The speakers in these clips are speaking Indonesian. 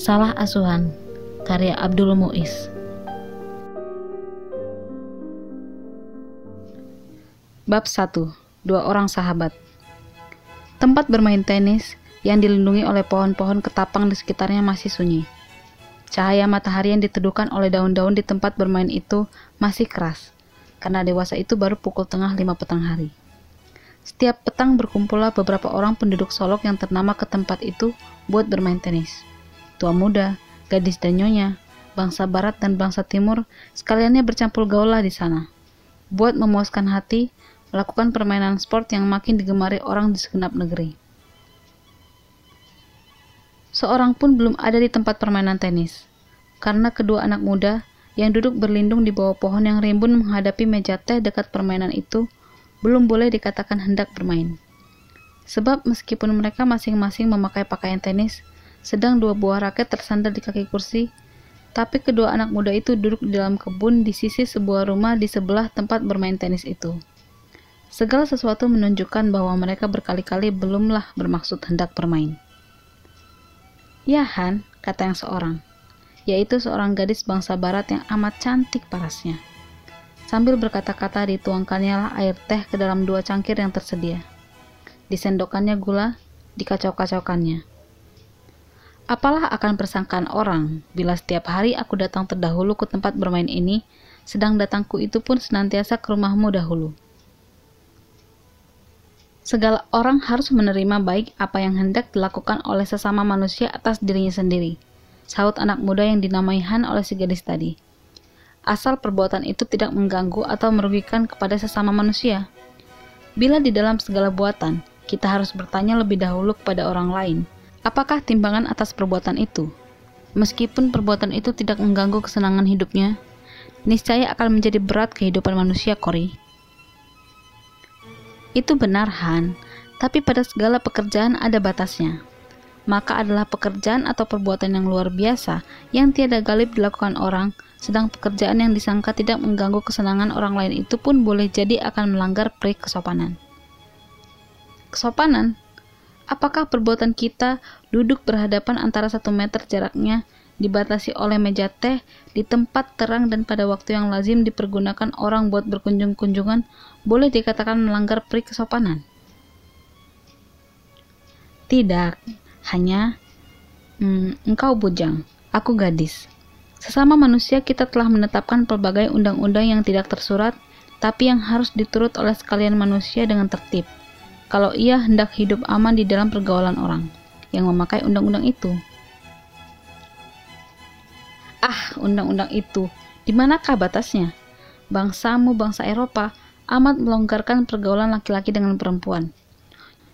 Salah Asuhan karya Abdul Muiz Bab 1 Dua orang sahabat Tempat bermain tenis yang dilindungi oleh pohon-pohon ketapang di sekitarnya masih sunyi. Cahaya matahari yang diteduhkan oleh daun-daun di tempat bermain itu masih keras, karena dewasa itu baru pukul tengah lima petang hari. Setiap petang berkumpullah beberapa orang penduduk Solok yang ternama ke tempat itu buat bermain tenis. Tua muda, gadis dan nyonya, bangsa barat dan bangsa timur, sekaliannya bercampur gaulah di sana. Buat memuaskan hati, melakukan permainan sport yang makin digemari orang di segenap negeri. Seorang pun belum ada di tempat permainan tenis, karena kedua anak muda yang duduk berlindung di bawah pohon yang rimbun menghadapi meja teh dekat permainan itu belum boleh dikatakan hendak bermain. Sebab meskipun mereka masing-masing memakai pakaian tenis, sedang dua buah raket tersandar di kaki kursi, tapi kedua anak muda itu duduk di dalam kebun di sisi sebuah rumah di sebelah tempat bermain tenis itu. Segala sesuatu menunjukkan bahwa mereka berkali-kali belumlah bermaksud hendak bermain. Ya Han, kata yang seorang, yaitu seorang gadis bangsa barat yang amat cantik parasnya. Sambil berkata-kata dituangkannya lah air teh ke dalam dua cangkir yang tersedia. Disendokannya gula, dikacau-kacaukannya. Apalah akan persangkaan orang bila setiap hari aku datang terdahulu ke tempat bermain ini, sedang datangku itu pun senantiasa ke rumahmu dahulu. Segala orang harus menerima baik apa yang hendak dilakukan oleh sesama manusia atas dirinya sendiri. Saut anak muda yang dinamai Han oleh si gadis tadi asal perbuatan itu tidak mengganggu atau merugikan kepada sesama manusia. Bila di dalam segala buatan, kita harus bertanya lebih dahulu kepada orang lain, apakah timbangan atas perbuatan itu? Meskipun perbuatan itu tidak mengganggu kesenangan hidupnya, niscaya akan menjadi berat kehidupan manusia, Kori. Itu benar, Han, tapi pada segala pekerjaan ada batasnya. Maka adalah pekerjaan atau perbuatan yang luar biasa yang tiada galib dilakukan orang, sedang pekerjaan yang disangka tidak mengganggu kesenangan orang lain itu pun boleh jadi akan melanggar peri kesopanan. Kesopanan? Apakah perbuatan kita duduk berhadapan antara satu meter jaraknya dibatasi oleh meja teh di tempat terang dan pada waktu yang lazim dipergunakan orang buat berkunjung-kunjungan boleh dikatakan melanggar peri kesopanan? Tidak, hanya hmm, engkau bujang, aku gadis. Sesama manusia kita telah menetapkan pelbagai undang-undang yang tidak tersurat, tapi yang harus diturut oleh sekalian manusia dengan tertib. Kalau ia hendak hidup aman di dalam pergaulan orang yang memakai undang-undang itu. Ah, undang-undang itu, di manakah batasnya? Bangsamu, bangsa Eropa, amat melonggarkan pergaulan laki-laki dengan perempuan.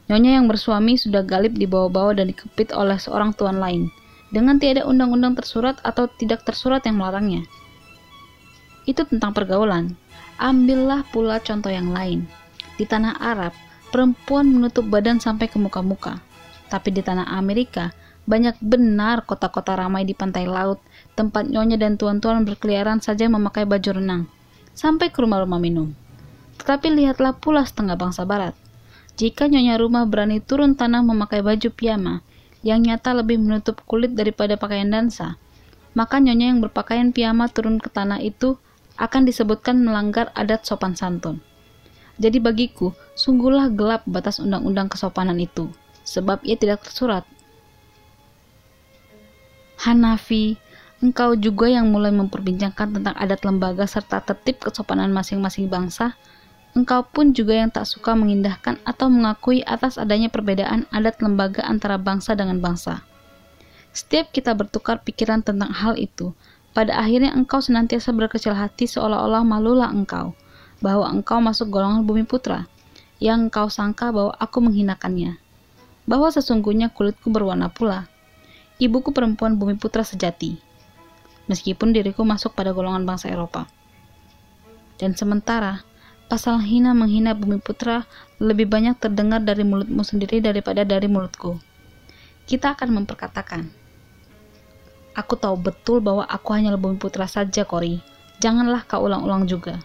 Nyonya yang bersuami sudah galip dibawa-bawa dan dikepit oleh seorang tuan lain dengan tiada undang-undang tersurat atau tidak tersurat yang melarangnya. Itu tentang pergaulan. Ambillah pula contoh yang lain. Di tanah Arab, perempuan menutup badan sampai ke muka-muka. Tapi di tanah Amerika, banyak benar kota-kota ramai di pantai laut, tempat nyonya dan tuan-tuan berkeliaran saja memakai baju renang, sampai ke rumah-rumah minum. Tetapi lihatlah pula setengah bangsa barat. Jika nyonya rumah berani turun tanah memakai baju piyama, yang nyata lebih menutup kulit daripada pakaian dansa, maka nyonya yang berpakaian piyama turun ke tanah itu akan disebutkan melanggar adat sopan santun. Jadi bagiku, sungguhlah gelap batas undang-undang kesopanan itu, sebab ia tidak tersurat. Hanafi, engkau juga yang mulai memperbincangkan tentang adat lembaga serta tertib kesopanan masing-masing bangsa, engkau pun juga yang tak suka mengindahkan atau mengakui atas adanya perbedaan adat lembaga antara bangsa dengan bangsa. Setiap kita bertukar pikiran tentang hal itu, pada akhirnya engkau senantiasa berkecil hati seolah-olah malulah engkau, bahwa engkau masuk golongan bumi putra, yang engkau sangka bahwa aku menghinakannya, bahwa sesungguhnya kulitku berwarna pula. Ibuku perempuan bumi putra sejati, meskipun diriku masuk pada golongan bangsa Eropa. Dan sementara, Pasal hina menghina bumi putra lebih banyak terdengar dari mulutmu sendiri daripada dari mulutku. Kita akan memperkatakan, Aku tahu betul bahwa aku hanya bumi putra saja, Kori. Janganlah kau ulang-ulang juga.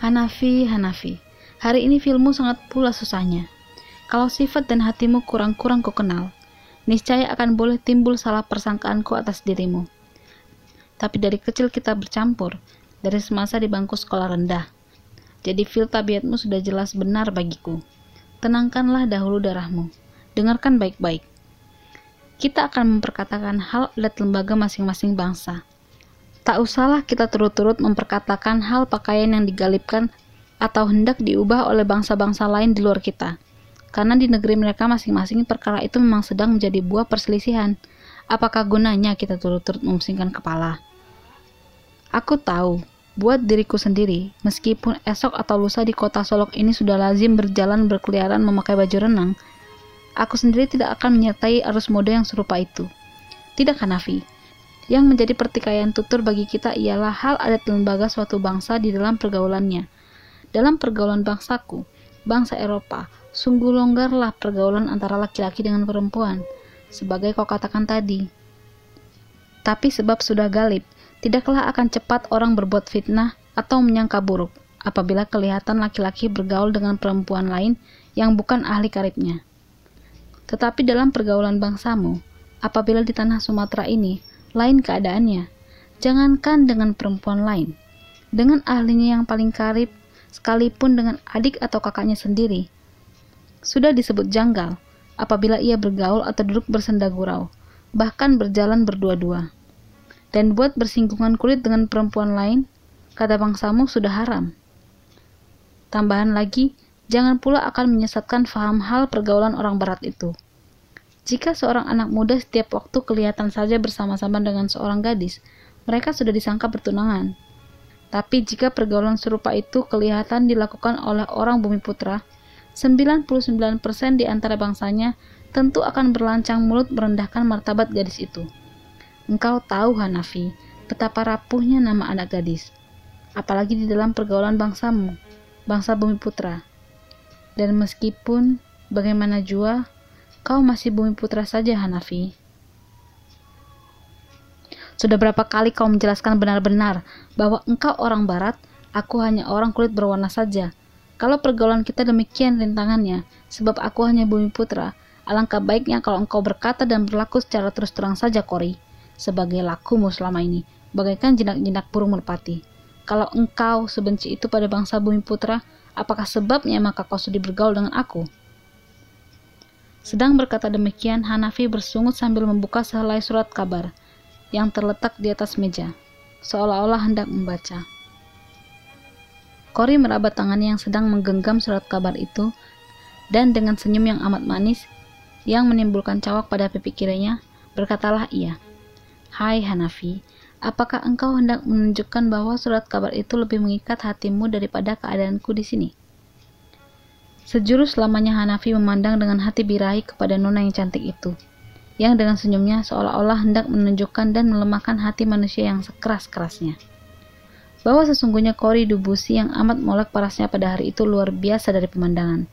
Hanafi, Hanafi, hari ini filmmu sangat pula susahnya. Kalau sifat dan hatimu kurang-kurang kau kenal, niscaya akan boleh timbul salah persangkaanku atas dirimu. Tapi dari kecil kita bercampur, dari semasa di bangku sekolah rendah. Jadi fil tabiatmu sudah jelas benar bagiku. Tenangkanlah dahulu darahmu. Dengarkan baik-baik. Kita akan memperkatakan hal adat lembaga masing-masing bangsa. Tak usahlah kita turut-turut memperkatakan hal pakaian yang digalipkan atau hendak diubah oleh bangsa-bangsa lain di luar kita. Karena di negeri mereka masing-masing perkara itu memang sedang menjadi buah perselisihan. Apakah gunanya kita turut-turut memusingkan kepala? Aku tahu Buat diriku sendiri, meskipun esok atau lusa di kota Solok ini sudah lazim berjalan berkeliaran memakai baju renang, aku sendiri tidak akan menyertai arus mode yang serupa itu. Tidak Hanafi. Yang menjadi pertikaian tutur bagi kita ialah hal adat lembaga suatu bangsa di dalam pergaulannya. Dalam pergaulan bangsaku, bangsa Eropa, sungguh longgarlah pergaulan antara laki-laki dengan perempuan, sebagai kau katakan tadi. Tapi sebab sudah galip, Tidaklah akan cepat orang berbuat fitnah atau menyangka buruk apabila kelihatan laki-laki bergaul dengan perempuan lain yang bukan ahli karibnya. Tetapi dalam pergaulan bangsamu, apabila di tanah Sumatera ini lain keadaannya, jangankan dengan perempuan lain, dengan ahlinya yang paling karib, sekalipun dengan adik atau kakaknya sendiri, sudah disebut janggal apabila ia bergaul atau duduk bersenda gurau, bahkan berjalan berdua-dua dan buat bersinggungan kulit dengan perempuan lain, kata bangsamu sudah haram. Tambahan lagi, jangan pula akan menyesatkan faham hal pergaulan orang barat itu. Jika seorang anak muda setiap waktu kelihatan saja bersama-sama dengan seorang gadis, mereka sudah disangka bertunangan. Tapi jika pergaulan serupa itu kelihatan dilakukan oleh orang bumi putra, 99% di antara bangsanya tentu akan berlancang mulut merendahkan martabat gadis itu. Engkau tahu Hanafi, betapa rapuhnya nama anak gadis, apalagi di dalam pergaulan bangsamu, bangsa bumi putra. Dan meskipun bagaimana jua, kau masih bumi putra saja Hanafi. Sudah berapa kali kau menjelaskan benar-benar bahwa engkau orang barat, aku hanya orang kulit berwarna saja. Kalau pergaulan kita demikian rintangannya, sebab aku hanya bumi putra, alangkah baiknya kalau engkau berkata dan berlaku secara terus terang saja, Kori sebagai lakumu selama ini, bagaikan jinak-jinak burung merpati. Kalau engkau sebenci itu pada bangsa bumi putra, apakah sebabnya maka kau sedih bergaul dengan aku? Sedang berkata demikian, Hanafi bersungut sambil membuka sehelai surat kabar yang terletak di atas meja, seolah-olah hendak membaca. Kori merabat tangannya yang sedang menggenggam surat kabar itu, dan dengan senyum yang amat manis, yang menimbulkan cawak pada pipi kirinya, berkatalah ia, Hai Hanafi, apakah engkau hendak menunjukkan bahwa surat kabar itu lebih mengikat hatimu daripada keadaanku di sini? Sejurus lamanya Hanafi memandang dengan hati birahi kepada nona yang cantik itu, yang dengan senyumnya seolah-olah hendak menunjukkan dan melemahkan hati manusia yang sekeras-kerasnya. Bahwa sesungguhnya Kori Dubusi yang amat molek parasnya pada hari itu luar biasa dari pemandangan.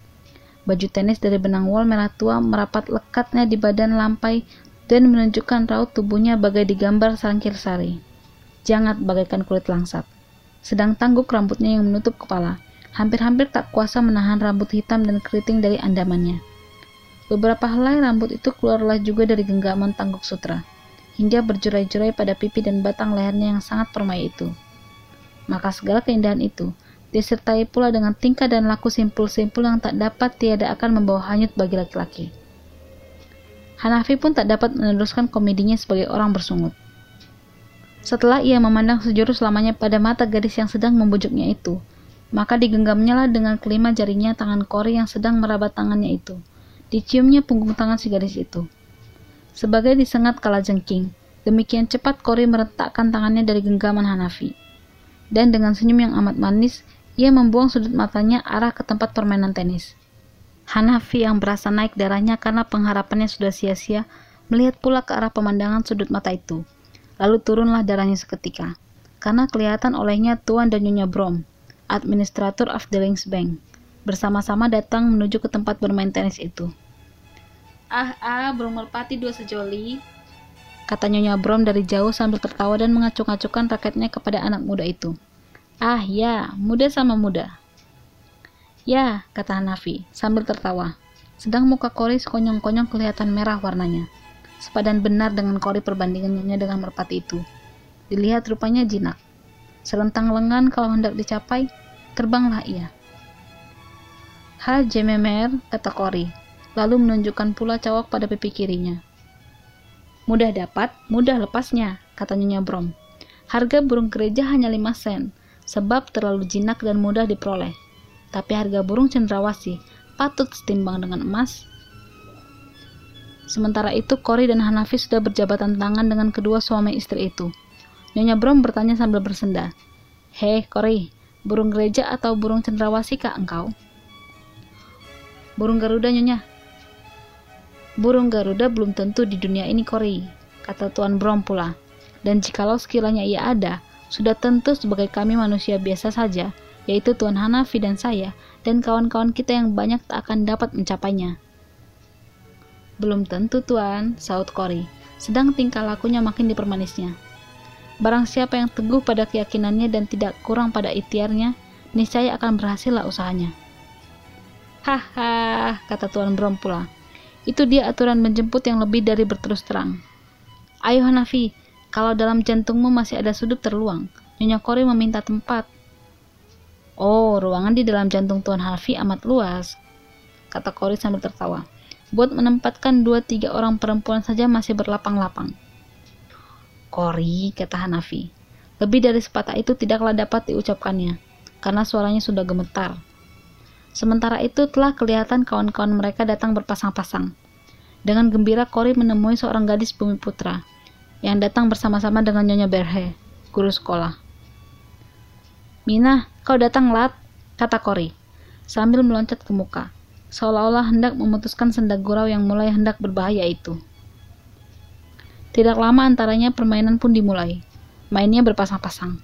Baju tenis dari benang wol merah tua merapat lekatnya di badan lampai dan menunjukkan raut tubuhnya bagai digambar sangkir sari. Jangat bagaikan kulit langsat. Sedang tangguk rambutnya yang menutup kepala. Hampir-hampir tak kuasa menahan rambut hitam dan keriting dari andamannya. Beberapa helai rambut itu keluarlah juga dari genggaman tangguk sutra, hingga berjurai-jurai pada pipi dan batang lehernya yang sangat permai itu. Maka segala keindahan itu, disertai pula dengan tingkah dan laku simpul-simpul yang tak dapat tiada akan membawa hanyut bagi laki-laki. Hanafi pun tak dapat meneruskan komedinya sebagai orang bersungut. Setelah ia memandang sejurus lamanya pada mata gadis yang sedang membujuknya itu, maka digenggamnya lah dengan kelima jarinya tangan Kori yang sedang merabat tangannya itu. Diciumnya punggung tangan si gadis itu. Sebagai disengat kala jengking, demikian cepat Kori meretakkan tangannya dari genggaman Hanafi. Dan dengan senyum yang amat manis, ia membuang sudut matanya arah ke tempat permainan tenis. Hanafi yang berasa naik darahnya karena pengharapannya sudah sia-sia, melihat pula ke arah pemandangan sudut mata itu. Lalu turunlah darahnya seketika, karena kelihatan olehnya Tuan dan Nyonya Brom, administrator of the Links Bank, bersama-sama datang menuju ke tempat bermain tenis itu. Ah, ah, Brom merpati dua sejoli, kata Nyonya Brom dari jauh sambil tertawa dan mengacung-acungkan raketnya kepada anak muda itu. Ah ya, muda sama muda. Ya, kata Hanafi sambil tertawa. Sedang muka Koris konyong-konyong kelihatan merah warnanya. sepadan benar dengan kori perbandingannya dengan merpati itu. Dilihat rupanya jinak. Serentang lengan kalau hendak dicapai, terbanglah ia. Ha jememer, kata Kori, lalu menunjukkan pula cawak pada pipi kirinya. Mudah dapat, mudah lepasnya, kata Nyonya Brom. Harga burung gereja hanya 5 sen, sebab terlalu jinak dan mudah diperoleh. Tapi harga burung cendrawasih patut setimbang dengan emas. Sementara itu, Kori dan Hanafi sudah berjabatan tangan dengan kedua suami istri itu. Nyonya Brom bertanya sambil bersenda. Hei, Kori, burung gereja atau burung cendrawasih kah engkau? Burung Garuda, Nyonya. Burung Garuda belum tentu di dunia ini, Kori, kata Tuan Brom pula. Dan jikalau sekiranya ia ada, sudah tentu sebagai kami manusia biasa saja, yaitu Tuan Hanafi dan saya, dan kawan-kawan kita yang banyak tak akan dapat mencapainya. Belum tentu, Tuan, saut Kori, sedang tingkah lakunya makin dipermanisnya. Barang siapa yang teguh pada keyakinannya dan tidak kurang pada ikhtiarnya, niscaya akan berhasillah usahanya. Haha, kata Tuan Brom pula. Itu dia aturan menjemput yang lebih dari berterus terang. Ayo Hanafi, kalau dalam jantungmu masih ada sudut terluang, Nyonya Kori meminta tempat. Oh, ruangan di dalam jantung Tuan Hanafi amat luas, kata Kori sambil tertawa. Buat menempatkan dua tiga orang perempuan saja masih berlapang-lapang. Kori, kata Hanafi. Lebih dari sepatah itu tidaklah dapat diucapkannya, karena suaranya sudah gemetar. Sementara itu telah kelihatan kawan-kawan mereka datang berpasang-pasang. Dengan gembira Kori menemui seorang gadis bumi putra yang datang bersama-sama dengan Nyonya Berhe, guru sekolah. Mina, kau datang lat, kata Kori, sambil meloncat ke muka, seolah-olah hendak memutuskan senda gurau yang mulai hendak berbahaya itu. Tidak lama antaranya permainan pun dimulai. Mainnya berpasang-pasang.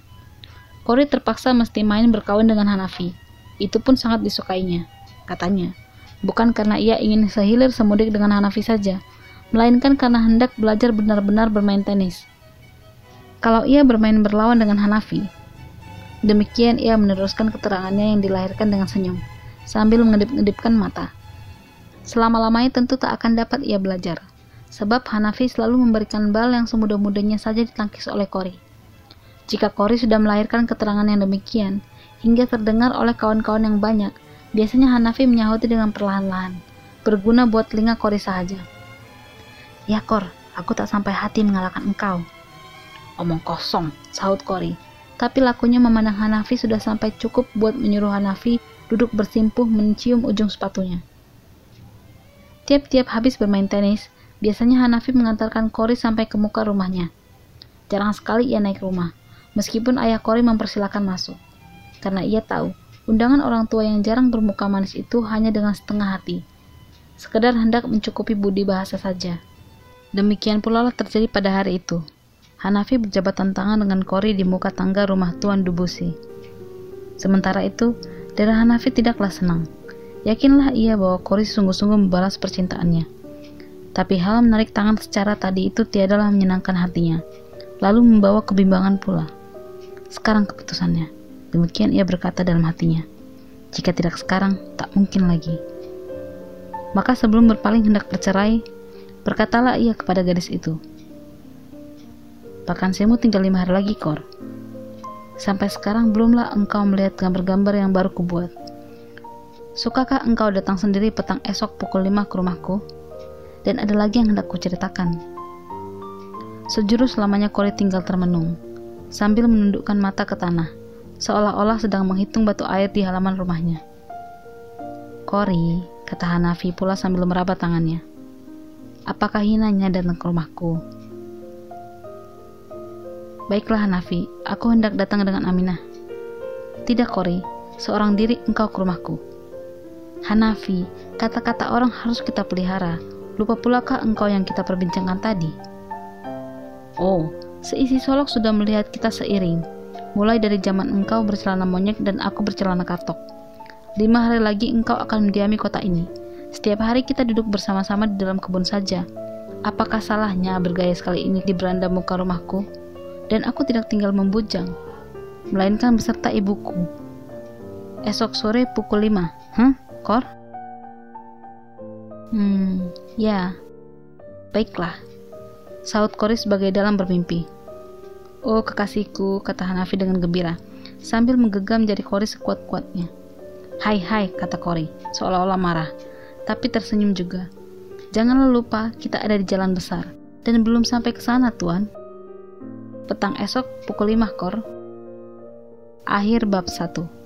Kori terpaksa mesti main berkawan dengan Hanafi. Itu pun sangat disukainya, katanya. Bukan karena ia ingin sehilir semudik dengan Hanafi saja, melainkan karena hendak belajar benar-benar bermain tenis. Kalau ia bermain berlawan dengan Hanafi, demikian ia meneruskan keterangannya yang dilahirkan dengan senyum, sambil mengedip-ngedipkan mata. Selama-lamanya tentu tak akan dapat ia belajar, sebab Hanafi selalu memberikan bal yang semudah-mudahnya saja ditangkis oleh Kori. Jika Kori sudah melahirkan keterangan yang demikian, hingga terdengar oleh kawan-kawan yang banyak, biasanya Hanafi menyahuti dengan perlahan-lahan, berguna buat telinga Kori saja. Ya Kor, aku tak sampai hati mengalahkan engkau. Omong kosong, sahut Kori. Tapi lakunya memandang Hanafi sudah sampai cukup buat menyuruh Hanafi duduk bersimpuh mencium ujung sepatunya. Tiap-tiap habis bermain tenis, biasanya Hanafi mengantarkan Kori sampai ke muka rumahnya. Jarang sekali ia naik rumah, meskipun ayah Kori mempersilahkan masuk. Karena ia tahu, undangan orang tua yang jarang bermuka manis itu hanya dengan setengah hati. Sekedar hendak mencukupi budi bahasa saja. Demikian pula lah terjadi pada hari itu. Hanafi berjabatan tangan dengan Kori di muka tangga rumah Tuan Dubusi. Sementara itu, darah Hanafi tidaklah senang. Yakinlah ia bahwa Kori sungguh-sungguh membalas percintaannya. Tapi hal menarik tangan secara tadi itu tiadalah menyenangkan hatinya, lalu membawa kebimbangan pula. Sekarang keputusannya. Demikian ia berkata dalam hatinya. Jika tidak sekarang, tak mungkin lagi. Maka sebelum berpaling hendak bercerai, Berkatalah ia kepada gadis itu, Bahkan semu tinggal lima hari lagi, Kor. Sampai sekarang belumlah engkau melihat gambar-gambar yang baru kubuat. Sukakah engkau datang sendiri petang esok pukul lima ke rumahku? Dan ada lagi yang hendak kuceritakan. Sejurus selamanya Kori tinggal termenung, sambil menundukkan mata ke tanah, seolah-olah sedang menghitung batu air di halaman rumahnya. Kori, kata Hanafi pula sambil meraba tangannya. Apakah hinanya datang ke rumahku? Baiklah Hanafi, aku hendak datang dengan Aminah. Tidak Kori, seorang diri engkau ke rumahku. Hanafi, kata-kata orang harus kita pelihara. Lupa pulakah engkau yang kita perbincangkan tadi? Oh, seisi solok sudah melihat kita seiring. Mulai dari zaman engkau bercelana monyet dan aku bercelana katok. Lima hari lagi engkau akan mendiami kota ini setiap hari kita duduk bersama-sama di dalam kebun saja. Apakah salahnya bergaya sekali ini di beranda muka rumahku? Dan aku tidak tinggal membujang, melainkan beserta ibuku. Esok sore pukul 5. Huh, Kor? Hmm, ya. Baiklah. Saud Kori sebagai dalam bermimpi. Oh kekasihku, kata Hanafi dengan gembira, sambil menggenggam jari Kori sekuat-kuatnya. Hai hai, kata Kori, seolah-olah marah, tapi tersenyum juga. Janganlah lupa, kita ada di jalan besar, dan belum sampai ke sana, Tuan. Petang esok pukul 5, Kor. Akhir bab 1